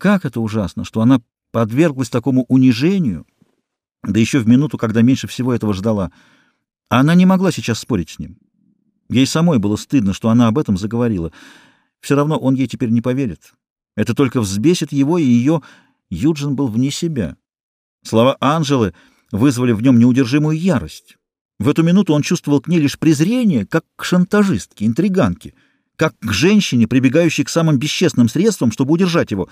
Как это ужасно, что она подверглась такому унижению, да еще в минуту, когда меньше всего этого ждала. Она не могла сейчас спорить с ним. Ей самой было стыдно, что она об этом заговорила. Все равно он ей теперь не поверит. Это только взбесит его и ее. Юджин был вне себя. Слова Анжелы вызвали в нем неудержимую ярость. В эту минуту он чувствовал к ней лишь презрение, как к шантажистке, интриганке, как к женщине, прибегающей к самым бесчестным средствам, чтобы удержать его.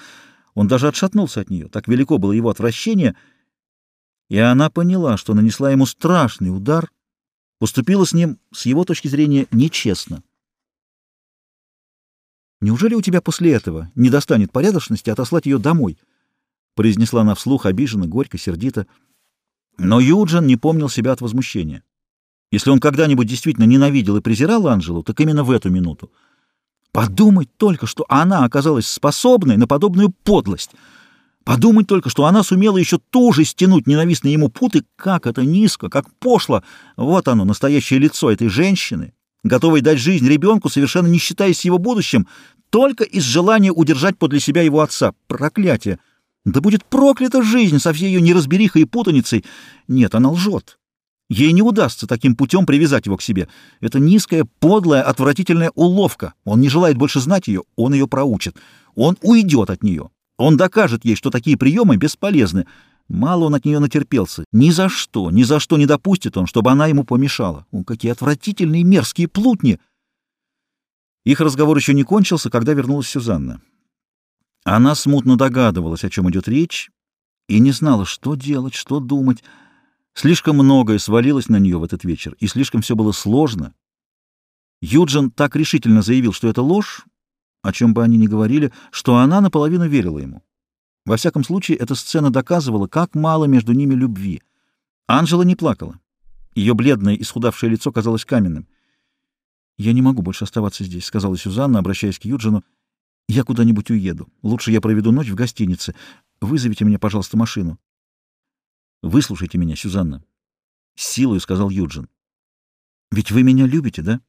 Он даже отшатнулся от нее, так велико было его отвращение, и она поняла, что нанесла ему страшный удар, поступила с ним, с его точки зрения, нечестно. «Неужели у тебя после этого не достанет порядочности отослать ее домой?» — произнесла она вслух, обиженно, горько, сердито. Но Юджин не помнил себя от возмущения. Если он когда-нибудь действительно ненавидел и презирал Анжелу, так именно в эту минуту. Подумать только, что она оказалась способной на подобную подлость. Подумать только, что она сумела еще туже стянуть ненавистные ему путы. Как это низко, как пошло. Вот оно, настоящее лицо этой женщины, готовой дать жизнь ребенку, совершенно не считаясь его будущим, только из желания удержать подле себя его отца. Проклятие! Да будет проклята жизнь со всей ее неразберихой и путаницей. Нет, она лжет. Ей не удастся таким путем привязать его к себе. Это низкая, подлая, отвратительная уловка. Он не желает больше знать ее, он ее проучит. Он уйдет от нее. Он докажет ей, что такие приемы бесполезны. Мало он от нее натерпелся. Ни за что, ни за что не допустит он, чтобы она ему помешала. О, какие отвратительные мерзкие плутни! Их разговор еще не кончился, когда вернулась Сюзанна. Она смутно догадывалась, о чем идет речь, и не знала, что делать, что думать. Слишком многое свалилось на нее в этот вечер, и слишком все было сложно. Юджин так решительно заявил, что это ложь, о чем бы они ни говорили, что она наполовину верила ему. Во всяком случае, эта сцена доказывала, как мало между ними любви. Анжела не плакала. Ее бледное, исхудавшее лицо казалось каменным. «Я не могу больше оставаться здесь», — сказала Сюзанна, обращаясь к Юджину. «Я куда-нибудь уеду. Лучше я проведу ночь в гостинице. Вызовите мне, пожалуйста, машину». «Выслушайте меня, Сюзанна», — с силой сказал Юджин. «Ведь вы меня любите, да?»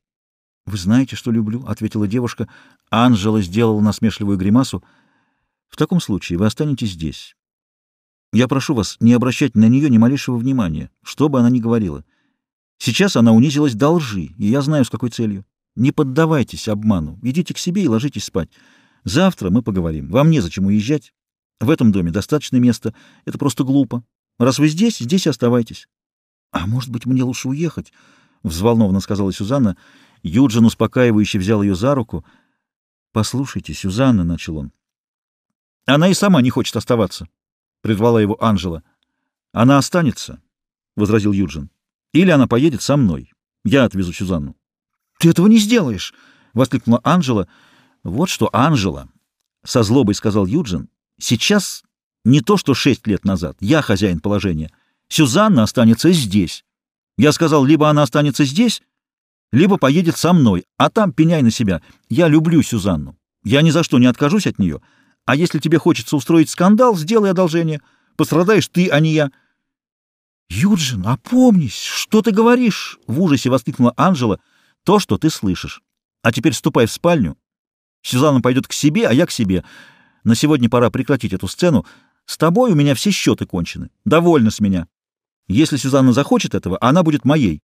«Вы знаете, что люблю», — ответила девушка. Анжела сделала насмешливую гримасу. «В таком случае вы останетесь здесь. Я прошу вас не обращать на нее ни малейшего внимания, что бы она ни говорила. Сейчас она унизилась до лжи, и я знаю, с какой целью. Не поддавайтесь обману, идите к себе и ложитесь спать. Завтра мы поговорим. Вам незачем уезжать. В этом доме достаточно места. Это просто глупо. Раз вы здесь, здесь и оставайтесь. — А может быть, мне лучше уехать? — взволнованно сказала Сюзанна. Юджин успокаивающе взял ее за руку. — Послушайте, Сюзанна, — начал он. — Она и сама не хочет оставаться, — призвала его Анжела. — Она останется, — возразил Юджин. — Или она поедет со мной. Я отвезу Сюзанну. — Ты этого не сделаешь, — воскликнула Анжела. — Вот что, Анжела, — со злобой сказал Юджин, — сейчас не то, что шесть лет назад. Я хозяин положения. Сюзанна останется здесь. Я сказал, либо она останется здесь, либо поедет со мной, а там пеняй на себя. Я люблю Сюзанну. Я ни за что не откажусь от нее. А если тебе хочется устроить скандал, сделай одолжение. Пострадаешь ты, а не я. «Юджин, опомнись! Что ты говоришь?» — в ужасе воскликнула Анжела. «То, что ты слышишь. А теперь ступай в спальню. Сюзанна пойдет к себе, а я к себе. На сегодня пора прекратить эту сцену. С тобой у меня все счеты кончены. Довольно с меня. Если Сюзанна захочет этого, она будет моей.